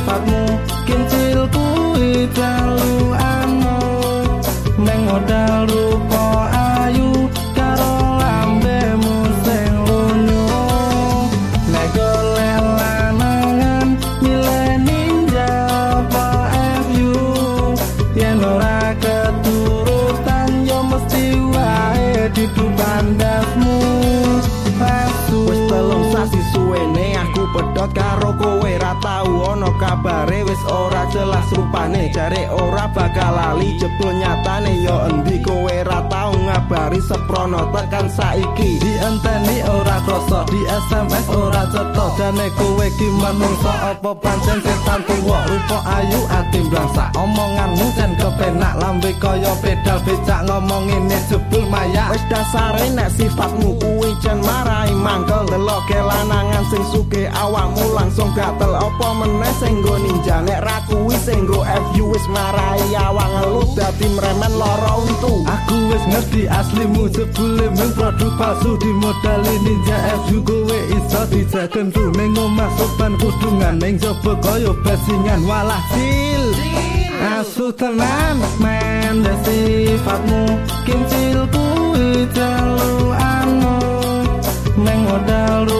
sifatmu kincil kuwi jaluanmu meng modal rupa ayu karo lambemu sing lunyu. Nek golek lanangan mileni apa FU yen ora keturutan yo mesti wae didubandasmu. Wis telung sasi suwene pedhot karo kowe ra tau ana kabare wis ora jelas rupane. Jare ora bakal lali jebul nyatane. Yo endi kowe ra tau ngabari seprono tekan saiki. Dienteni ora krasa di SMS ora cetha. Jane kowe ki manungsa apa pancen setan tuwa? Rupa ayu ati blangsa omonganmu jan kepenak. Lambe kaya pedal becak ngomong ngene jebul maya. Wis dasare nek sifatmu kuwi jan marai mangkel delok kelanangan sing suke awakmu langsung gatel. Apa meneh sing nggo ninja? Nek ra kuwi sing nggo FU wis marai awak ngeluh dadi mremen lara untu. Aku wis ngerti aslimu jebule mung produk palsu di modali ninja FU kowe iso dijaken tu ning omah sopan kudungan ning jaba kaya basingan. Walah sil Asu tenan men ya sifatmu. Kincil kuwi Meng modal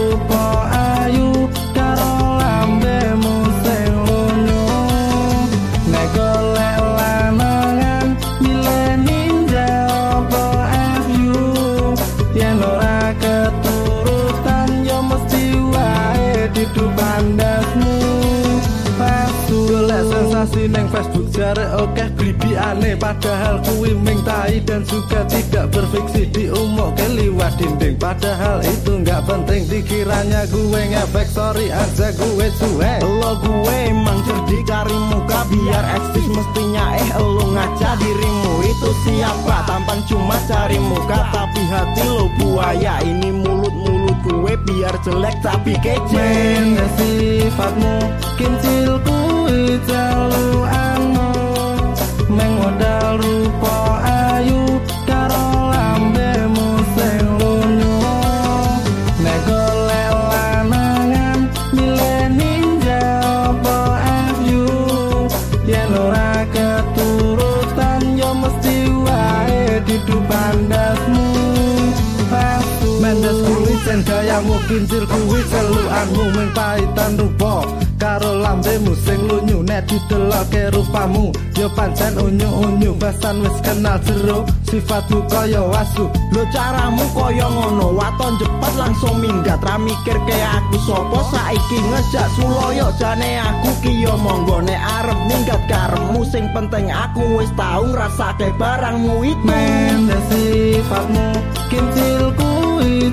Facebook jare oke gribi aneh Padahal kuwi ming tai dan juga tidak berfiksi Diumok ke liwat dinding. Padahal itu nggak penting Dikiranya gue ngefek sorry aja gue cuek Lo gue emang cerdik kari muka biar eksis mestinya eh lo ngaca dirimu. Itu siapa? Tampan cuma cari muka tapi hati lo buaya. Ini mulut-mulut gue biar jelek tapi kece. Men sifatmu kincil kuwi jaluanmu didubandasmu Mendes kuwi jen gayamu kincir kuwi celukanmu ming paitan rupa karo lambemu sing lunyu nek dideloke rupamu. Yo pancen unyu-unyu basan wis kenal jero. Sifatmu kaya wasu. Lo caramu koyo ngono waton cepet langsung minggat. Ra mikir ke aku sopo saiki ngejak suloyo. Jane aku kiyo monggo nek arep minggat karemu sing penting aku wis tau ngrasake barangmu itu men sifatmu kincil kuwi